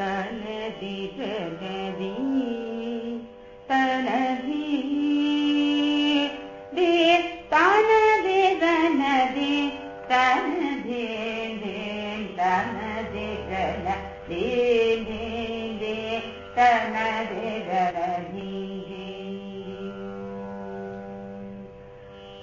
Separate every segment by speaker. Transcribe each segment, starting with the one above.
Speaker 1: तनदि जगदी तनदि दे तनदि तनदि तनदि तनदि जगदी तनदि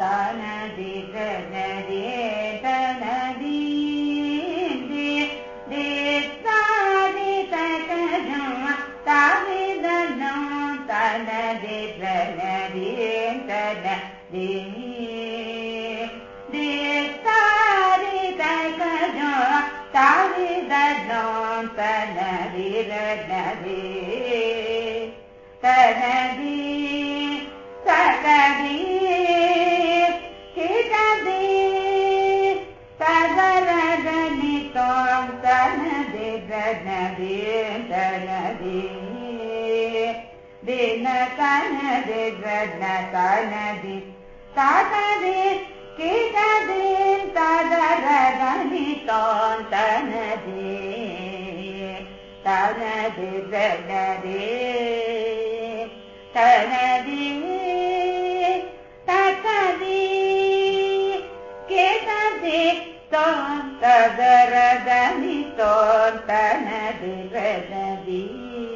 Speaker 1: तनदि तनदि तनदि दिन तनदि गण तनदि तददि किटदि तदरदनि त्वां तनदि। तनदि जगदे तनदि। तकदि केतदि त्वं तदरदनि त्वं तनदि रददि दे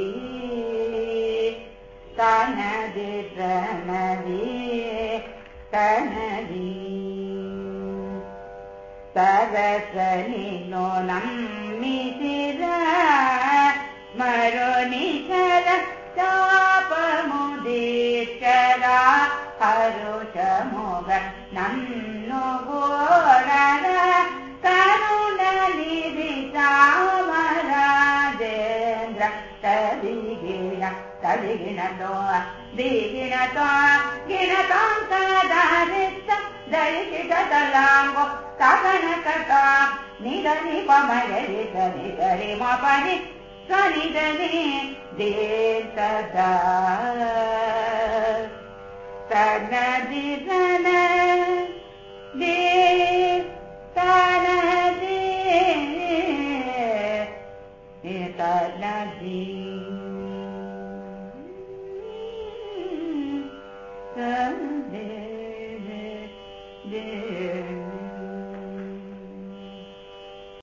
Speaker 1: सरसनि नो नम्मिसिर स्मरुनिचर चापमुदीचर हरुषमुग चामराजेन्द्र तदिगिण तदिगिणतो दिगिणतो गिणतां तदारित्त दयिषितलाङ्गो कगणकता निधनि पमयरि सनि गरि मपनि सनिधनि दे तनदि तनदि